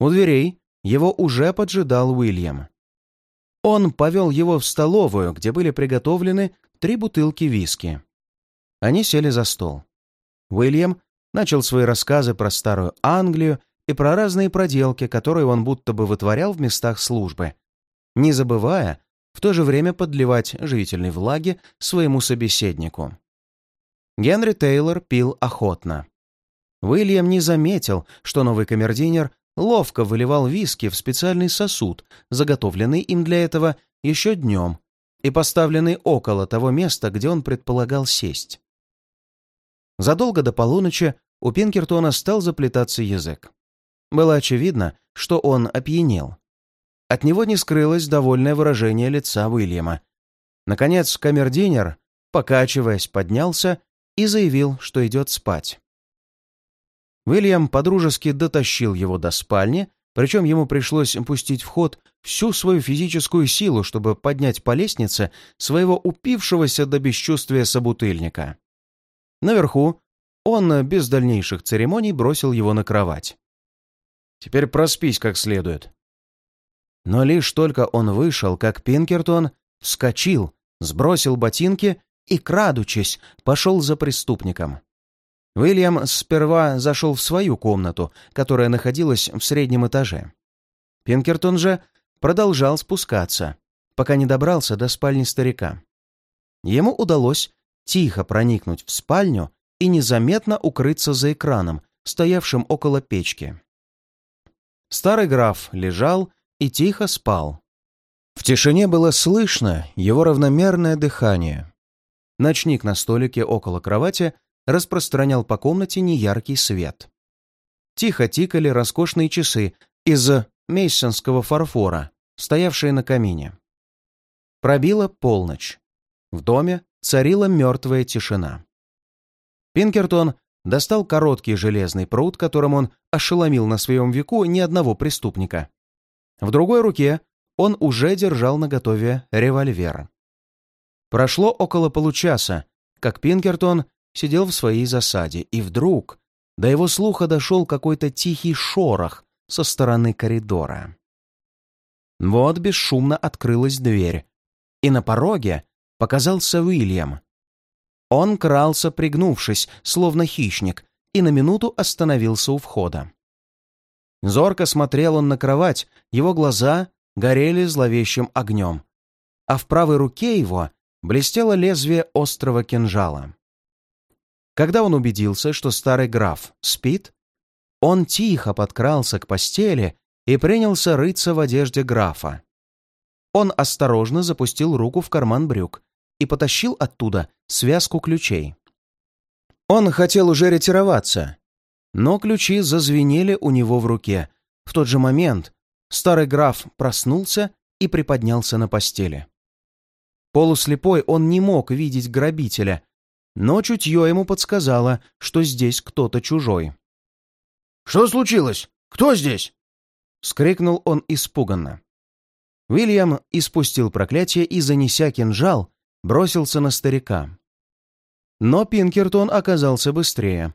У дверей его уже поджидал Уильям. Он повел его в столовую, где были приготовлены три бутылки виски. Они сели за стол. Уильям начал свои рассказы про старую Англию и про разные проделки, которые он будто бы вытворял в местах службы, не забывая в то же время подливать живительной влаги своему собеседнику. Генри Тейлор пил охотно. Уильям не заметил, что новый камердинер ловко выливал виски в специальный сосуд, заготовленный им для этого еще днем и поставленный около того места, где он предполагал сесть. Задолго до полуночи у Пинкертона стал заплетаться язык. Было очевидно, что он опьянел. От него не скрылось довольное выражение лица Уильяма. Наконец, камердинер, покачиваясь, поднялся и заявил, что идет спать. Уильям подружески дотащил его до спальни, причем ему пришлось пустить в ход всю свою физическую силу, чтобы поднять по лестнице своего упившегося до бесчувствия собутыльника. Наверху он без дальнейших церемоний бросил его на кровать. «Теперь проспись как следует». Но лишь только он вышел, как Пинкертон вскочил, сбросил ботинки и, крадучись, пошел за преступником. Уильям сперва зашел в свою комнату, которая находилась в среднем этаже. Пинкертон же продолжал спускаться, пока не добрался до спальни старика. Ему удалось тихо проникнуть в спальню и незаметно укрыться за экраном, стоявшим около печки. Старый граф лежал и тихо спал. В тишине было слышно его равномерное дыхание. Ночник на столике около кровати распространял по комнате неяркий свет. Тихо тикали роскошные часы из мейсонского фарфора, стоявшие на камине. Пробила полночь. В доме царила мертвая тишина. Пинкертон достал короткий железный пруд, которым он ошеломил на своем веку ни одного преступника. В другой руке он уже держал наготове револьвер. Прошло около получаса, как Пинкертон сидел в своей засаде, и вдруг до его слуха дошел какой-то тихий шорох со стороны коридора. Вот бесшумно открылась дверь, и на пороге показался Уильям. Он крался, пригнувшись, словно хищник, и на минуту остановился у входа. Зорко смотрел он на кровать, его глаза горели зловещим огнем, а в правой руке его блестело лезвие острого кинжала. Когда он убедился, что старый граф спит, он тихо подкрался к постели и принялся рыться в одежде графа. Он осторожно запустил руку в карман брюк и потащил оттуда связку ключей. Он хотел уже ретироваться, но ключи зазвенели у него в руке. В тот же момент старый граф проснулся и приподнялся на постели. Полуслепой он не мог видеть грабителя, но чутье ему подсказало, что здесь кто-то чужой. «Что случилось? Кто здесь?» — скрикнул он испуганно. Уильям испустил проклятие и, занеся кинжал, бросился на старика. Но Пинкертон оказался быстрее.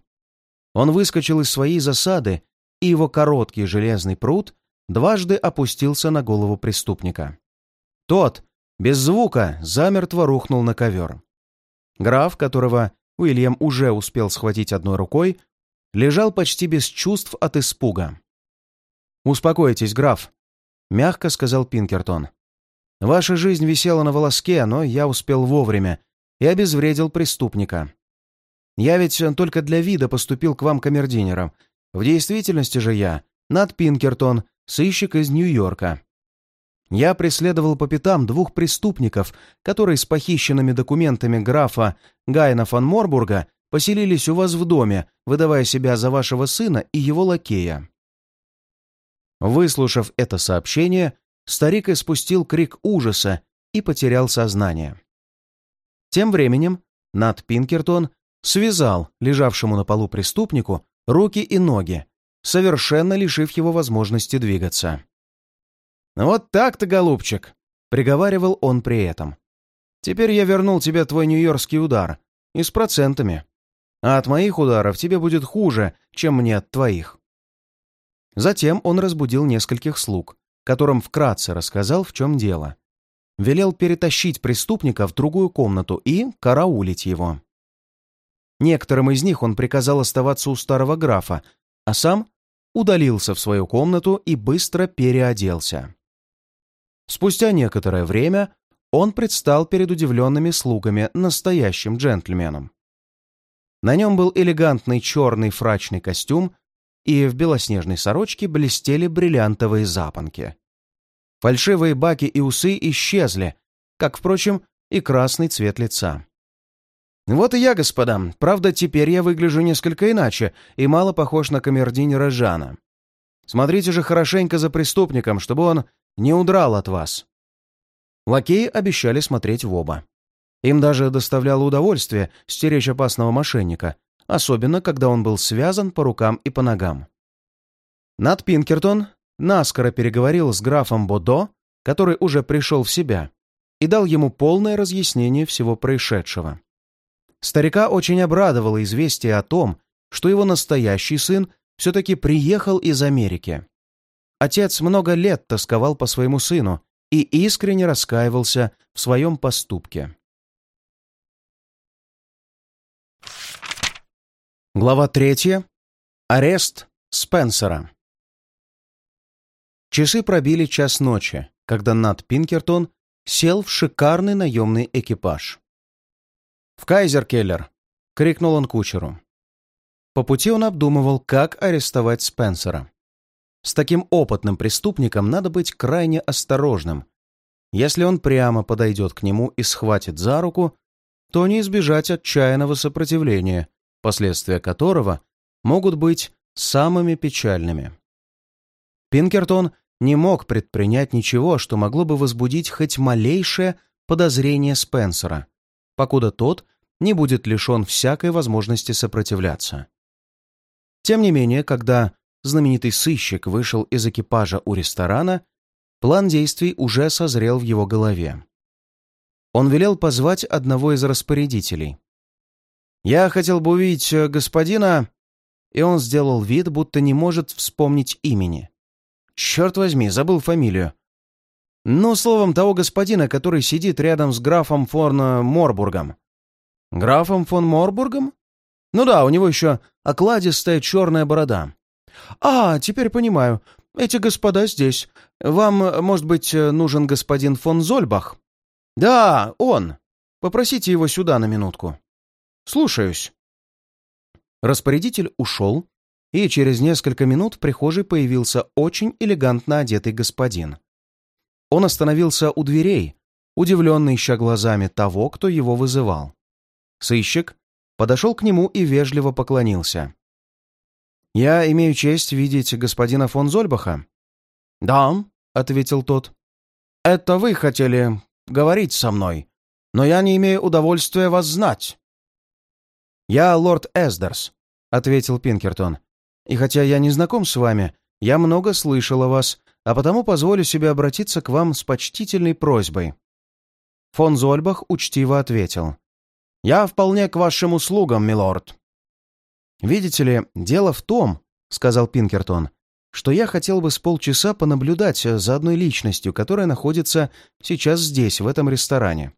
Он выскочил из своей засады, и его короткий железный пруд дважды опустился на голову преступника. Тот, без звука, замертво рухнул на ковер. Граф, которого Уильям уже успел схватить одной рукой, лежал почти без чувств от испуга. «Успокойтесь, граф», — мягко сказал Пинкертон. «Ваша жизнь висела на волоске, но я успел вовремя и обезвредил преступника. Я ведь только для вида поступил к вам камердинером. В действительности же я, Над Пинкертон, сыщик из Нью-Йорка. Я преследовал по пятам двух преступников, которые с похищенными документами графа Гайна фон Морбурга поселились у вас в доме, выдавая себя за вашего сына и его лакея. Выслушав это сообщение, старик испустил крик ужаса и потерял сознание. Тем временем Нат Пинкертон связал лежавшему на полу преступнику руки и ноги, совершенно лишив его возможности двигаться. «Вот так-то, голубчик!» — приговаривал он при этом. «Теперь я вернул тебе твой нью-йоркский удар. И с процентами. А от моих ударов тебе будет хуже, чем мне от твоих». Затем он разбудил нескольких слуг, которым вкратце рассказал, в чем дело. Велел перетащить преступника в другую комнату и караулить его. Некоторым из них он приказал оставаться у старого графа, а сам удалился в свою комнату и быстро переоделся. Спустя некоторое время он предстал перед удивленными слугами настоящим джентльменом. На нем был элегантный черный фрачный костюм, и в белоснежной сорочке блестели бриллиантовые запонки. Фальшивые баки и усы исчезли, как, впрочем, и красный цвет лица. Вот и я, господа. Правда, теперь я выгляжу несколько иначе и мало похож на камердинера Жана. Смотрите же хорошенько за преступником, чтобы он не удрал от вас». Лакеи обещали смотреть в оба. Им даже доставляло удовольствие стеречь опасного мошенника, особенно когда он был связан по рукам и по ногам. Над Пинкертон наскоро переговорил с графом Бодо, который уже пришел в себя, и дал ему полное разъяснение всего происшедшего. Старика очень обрадовало известие о том, что его настоящий сын все-таки приехал из Америки. Отец много лет тосковал по своему сыну и искренне раскаивался в своем поступке. Глава третья. Арест Спенсера. Часы пробили час ночи, когда Нат Пинкертон сел в шикарный наемный экипаж. «В Кайзеркеллер!» — крикнул он кучеру. По пути он обдумывал, как арестовать Спенсера. С таким опытным преступником надо быть крайне осторожным. Если он прямо подойдет к нему и схватит за руку, то не избежать отчаянного сопротивления, последствия которого могут быть самыми печальными. Пинкертон не мог предпринять ничего, что могло бы возбудить хоть малейшее подозрение Спенсера, покуда тот не будет лишен всякой возможности сопротивляться. Тем не менее, когда знаменитый сыщик вышел из экипажа у ресторана, план действий уже созрел в его голове. Он велел позвать одного из распорядителей. «Я хотел бы увидеть э, господина...» И он сделал вид, будто не может вспомнить имени. Черт возьми, забыл фамилию. Ну, словом, того господина, который сидит рядом с графом фон э, Морбургом. Графом фон Морбургом? Ну да, у него еще окладистая черная борода. А, теперь понимаю. Эти господа здесь. Вам, может быть, нужен господин фон Зольбах? Да, он. Попросите его сюда на минутку. Слушаюсь. Распорядитель ушел, и через несколько минут в прихожей появился очень элегантно одетый господин. Он остановился у дверей, удивленно ища глазами того, кто его вызывал. Сыщик подошел к нему и вежливо поклонился. «Я имею честь видеть господина фон Зольбаха». «Да», — ответил тот. «Это вы хотели говорить со мной, но я не имею удовольствия вас знать». «Я лорд Эсдерс», — ответил Пинкертон. И хотя я не знаком с вами, я много слышал о вас, а потому позволю себе обратиться к вам с почтительной просьбой». Фон Зольбах учтиво ответил. «Я вполне к вашим услугам, милорд». «Видите ли, дело в том, — сказал Пинкертон, — что я хотел бы с полчаса понаблюдать за одной личностью, которая находится сейчас здесь, в этом ресторане.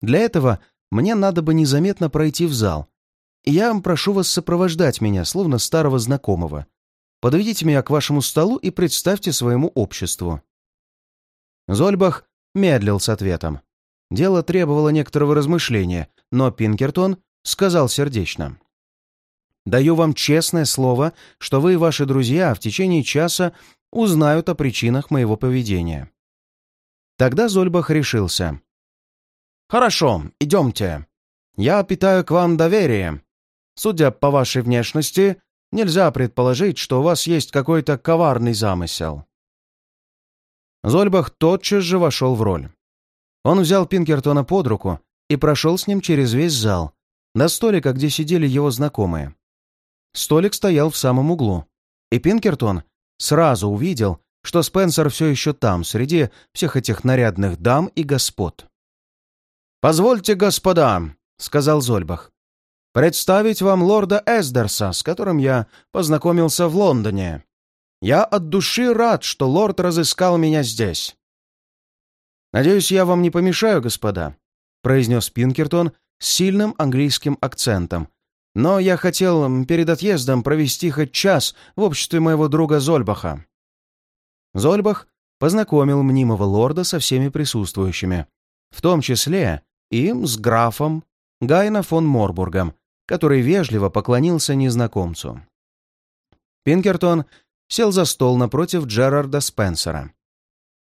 Для этого мне надо бы незаметно пройти в зал, я прошу вас сопровождать меня, словно старого знакомого. Подведите меня к вашему столу и представьте своему обществу». Зольбах медлил с ответом. Дело требовало некоторого размышления, но Пинкертон сказал сердечно. «Даю вам честное слово, что вы и ваши друзья в течение часа узнают о причинах моего поведения». Тогда Зольбах решился. «Хорошо, идемте. Я питаю к вам доверие. Судя по вашей внешности, нельзя предположить, что у вас есть какой-то коварный замысел». Зольбах тотчас же вошел в роль. Он взял Пинкертона под руку и прошел с ним через весь зал, до столика, где сидели его знакомые. Столик стоял в самом углу, и Пинкертон сразу увидел, что Спенсер все еще там, среди всех этих нарядных дам и господ. «Позвольте, господа», — сказал Зольбах, представить вам лорда Эсдерса, с которым я познакомился в Лондоне. Я от души рад, что лорд разыскал меня здесь». «Надеюсь, я вам не помешаю, господа», — произнес Пинкертон с сильным английским акцентом. «Но я хотел перед отъездом провести хоть час в обществе моего друга Зольбаха». Зольбах познакомил мнимого лорда со всеми присутствующими, в том числе и с графом Гайна фон Морбургом, который вежливо поклонился незнакомцу. Пинкертон сел за стол напротив Джерарда Спенсера.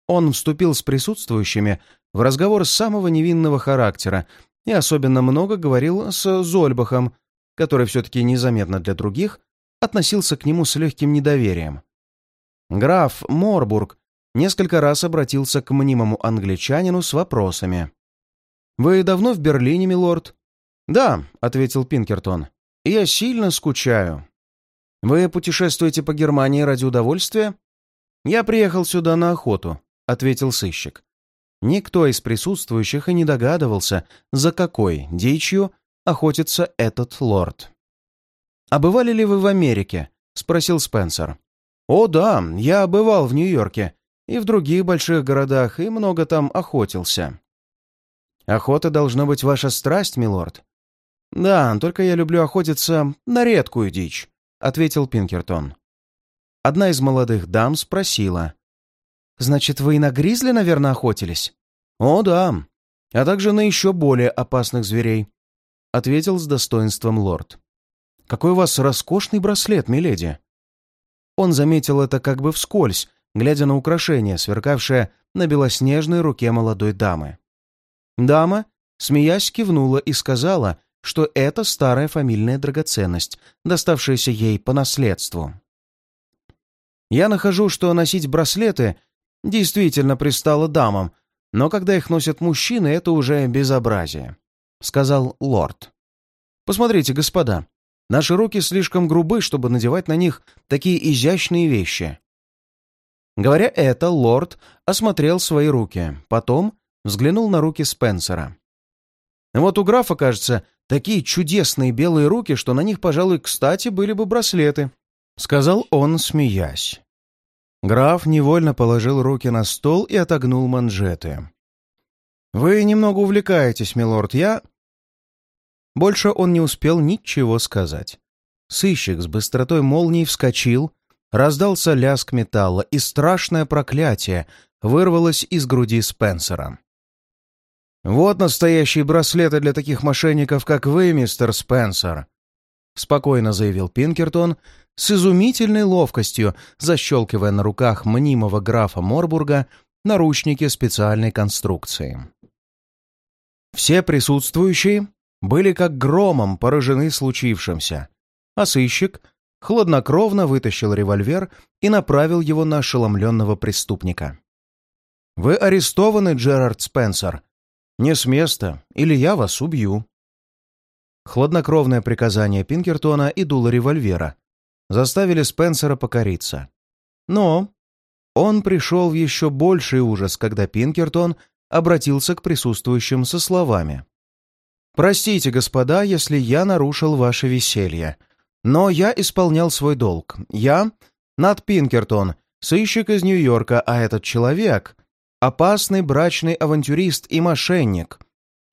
Он вступил с присутствующими в разговор самого невинного характера и особенно много говорил с Зольбахом, который все-таки незаметно для других относился к нему с легким недоверием. Граф Морбург несколько раз обратился к мнимому англичанину с вопросами. «Вы давно в Берлине, милорд?» «Да», — ответил Пинкертон. «Я сильно скучаю». «Вы путешествуете по Германии ради удовольствия?» «Я приехал сюда на охоту», — ответил сыщик. Никто из присутствующих и не догадывался, за какой дичью охотится этот лорд. «А бывали ли вы в Америке?» — спросил Спенсер. «О да, я бывал в Нью-Йорке и в других больших городах, и много там охотился». «Охота должна быть ваша страсть, милорд?» «Да, только я люблю охотиться на редкую дичь», — ответил Пинкертон. Одна из молодых дам спросила. «Значит, вы и на гризли, наверное, охотились?» «О, да, а также на еще более опасных зверей», — ответил с достоинством лорд. «Какой у вас роскошный браслет, миледи!» Он заметил это как бы вскользь, глядя на украшение, сверкавшее на белоснежной руке молодой дамы. Дама, смеясь, кивнула и сказала, что это старая фамильная драгоценность, доставшаяся ей по наследству. Я нахожу, что носить браслеты действительно пристало дамам, но когда их носят мужчины, это уже безобразие», — сказал лорд. «Посмотрите, господа, наши руки слишком грубы, чтобы надевать на них такие изящные вещи». Говоря это, лорд осмотрел свои руки, потом взглянул на руки Спенсера. Вот у графа, кажется, такие чудесные белые руки, что на них, пожалуй, кстати, были бы браслеты», — сказал он, смеясь. Граф невольно положил руки на стол и отогнул манжеты. «Вы немного увлекаетесь, милорд, я...» Больше он не успел ничего сказать. Сыщик с быстротой молнии вскочил, раздался лязг металла, и страшное проклятие вырвалось из груди Спенсера. «Вот настоящие браслеты для таких мошенников, как вы, мистер Спенсер», — спокойно заявил Пинкертон, с изумительной ловкостью защелкивая на руках мнимого графа Морбурга наручники специальной конструкции. Все присутствующие были как громом поражены случившимся, а сыщик хладнокровно вытащил револьвер и направил его на ошеломленного преступника. «Вы арестованы, Джерард Спенсер. Не с места, или я вас убью». Хладнокровное приказание Пинкертона и дуло револьвера заставили Спенсера покориться. Но он пришел в еще больший ужас, когда Пинкертон обратился к присутствующим со словами. «Простите, господа, если я нарушил ваше веселье, но я исполнял свой долг. Я — Нат Пинкертон, сыщик из Нью-Йорка, а этот человек — опасный брачный авантюрист и мошенник.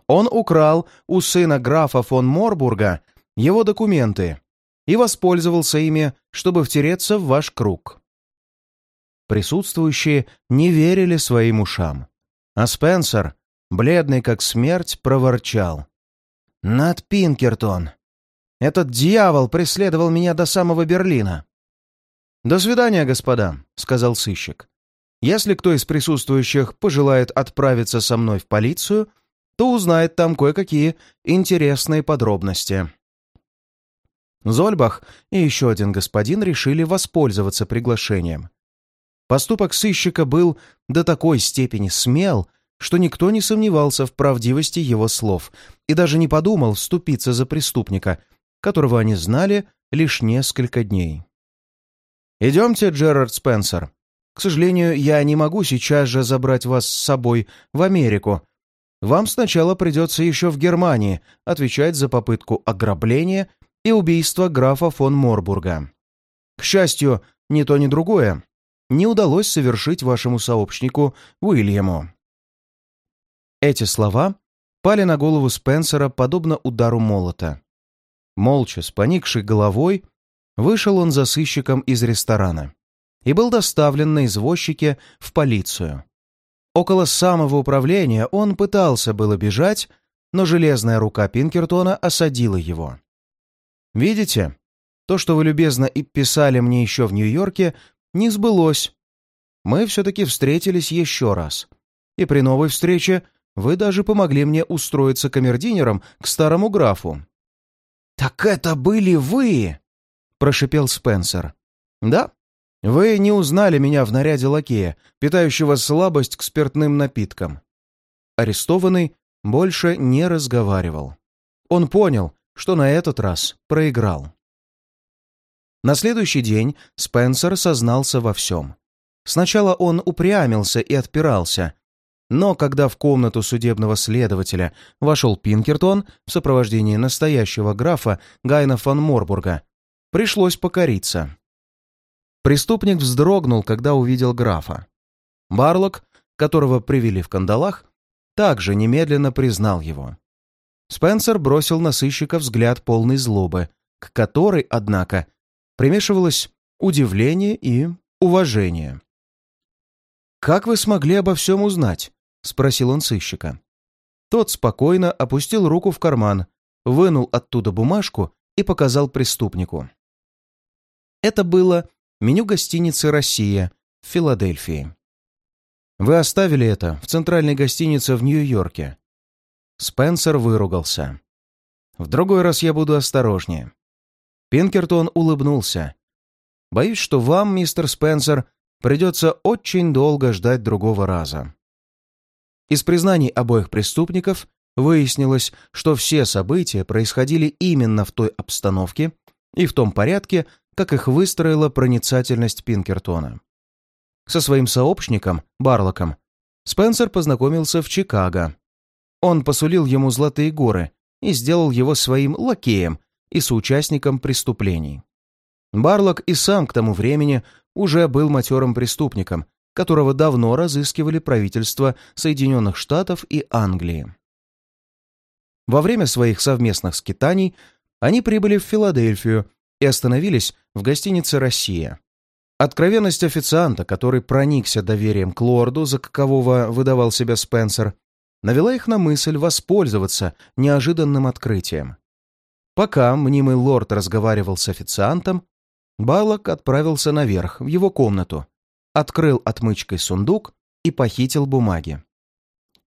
Он украл у сына графа фон Морбурга его документы и воспользовался ими, чтобы втереться в ваш круг. Присутствующие не верили своим ушам. А Спенсер, бледный как смерть, проворчал. «Над Пинкертон! Этот дьявол преследовал меня до самого Берлина!» «До свидания, господа», — сказал сыщик. «Если кто из присутствующих пожелает отправиться со мной в полицию, то узнает там кое-какие интересные подробности». Зольбах и еще один господин решили воспользоваться приглашением. Поступок сыщика был до такой степени смел, что никто не сомневался в правдивости его слов и даже не подумал вступиться за преступника, которого они знали лишь несколько дней. «Идемте, Джерард Спенсер. К сожалению, я не могу сейчас же забрать вас с собой в Америку. Вам сначала придется еще в Германии отвечать за попытку ограбления и убийство графа фон Морбурга. К счастью, ни то, ни другое не удалось совершить вашему сообщнику Уильяму. Эти слова пали на голову Спенсера подобно удару молота. Молча, с поникшей головой, вышел он за сыщиком из ресторана и был доставлен на извозчике в полицию. Около самого управления он пытался было бежать, но железная рука Пинкертона осадила его. Видите, то, что вы любезно и писали мне еще в Нью-Йорке, не сбылось. Мы все-таки встретились еще раз. И при новой встрече вы даже помогли мне устроиться камердинером к старому графу». «Так это были вы!» — прошипел Спенсер. «Да, вы не узнали меня в наряде лакея, питающего слабость к спиртным напиткам». Арестованный больше не разговаривал. Он понял, что на этот раз проиграл. На следующий день Спенсер сознался во всем. Сначала он упрямился и отпирался, но когда в комнату судебного следователя вошел Пинкертон в сопровождении настоящего графа Гайна фон Морбурга, пришлось покориться. Преступник вздрогнул, когда увидел графа. Барлок, которого привели в кандалах, также немедленно признал его. Спенсер бросил на сыщика взгляд полной злобы, к которой, однако, примешивалось удивление и уважение. «Как вы смогли обо всем узнать?» — спросил он сыщика. Тот спокойно опустил руку в карман, вынул оттуда бумажку и показал преступнику. Это было меню гостиницы «Россия» в Филадельфии. Вы оставили это в центральной гостинице в Нью-Йорке. Спенсер выругался. В другой раз я буду осторожнее. Пинкертон улыбнулся. Боюсь, что вам, мистер Спенсер, придется очень долго ждать другого раза. Из признаний обоих преступников выяснилось, что все события происходили именно в той обстановке и в том порядке, как их выстроила проницательность Пинкертона. Со своим сообщником, Барлоком, Спенсер познакомился в Чикаго. Он посулил ему золотые горы и сделал его своим лакеем и соучастником преступлений. Барлок и сам к тому времени уже был матерым преступником, которого давно разыскивали правительства Соединенных Штатов и Англии. Во время своих совместных скитаний они прибыли в Филадельфию и остановились в гостинице «Россия». Откровенность официанта, который проникся доверием к лорду, за какового выдавал себя Спенсер, навела их на мысль воспользоваться неожиданным открытием. Пока мнимый лорд разговаривал с официантом, Балок отправился наверх, в его комнату, открыл отмычкой сундук и похитил бумаги.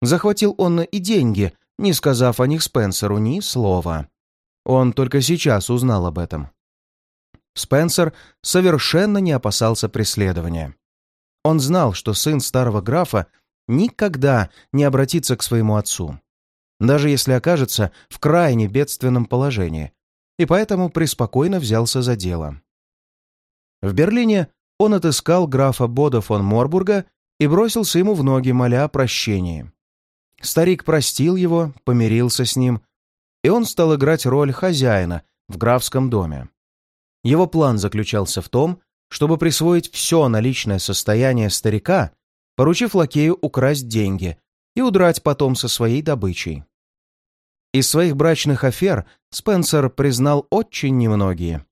Захватил он и деньги, не сказав о них Спенсеру ни слова. Он только сейчас узнал об этом. Спенсер совершенно не опасался преследования. Он знал, что сын старого графа никогда не обратится к своему отцу, даже если окажется в крайне бедственном положении, и поэтому преспокойно взялся за дело. В Берлине он отыскал графа Бода фон Морбурга и бросился ему в ноги, моля о прощении. Старик простил его, помирился с ним, и он стал играть роль хозяина в графском доме. Его план заключался в том, чтобы присвоить все наличное состояние старика, поручив лакею украсть деньги и удрать потом со своей добычей. Из своих брачных афер Спенсер признал очень немногие.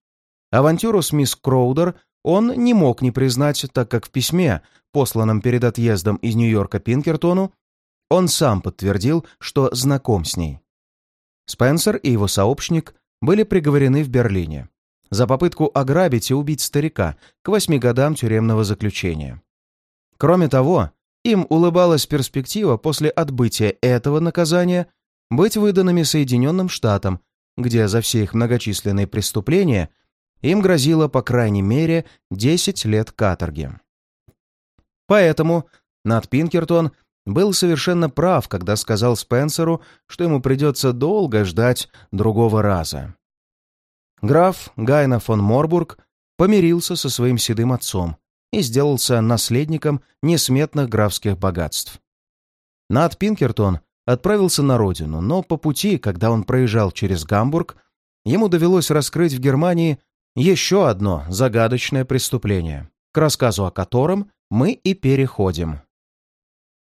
Авантюру с мисс Кроудер он не мог не признать, так как в письме, посланном перед отъездом из Нью-Йорка Пинкертону, он сам подтвердил, что знаком с ней. Спенсер и его сообщник были приговорены в Берлине за попытку ограбить и убить старика к восьми годам тюремного заключения. Кроме того, им улыбалась перспектива после отбытия этого наказания быть выданными Соединенным Штатам, где за все их многочисленные преступления им грозило по крайней мере 10 лет каторги. Поэтому Нат Пинкертон был совершенно прав, когда сказал Спенсеру, что ему придется долго ждать другого раза. Граф Гайна фон Морбург помирился со своим седым отцом и сделался наследником несметных графских богатств. Над Пинкертон отправился на родину, но по пути, когда он проезжал через Гамбург, ему довелось раскрыть в Германии еще одно загадочное преступление, к рассказу о котором мы и переходим.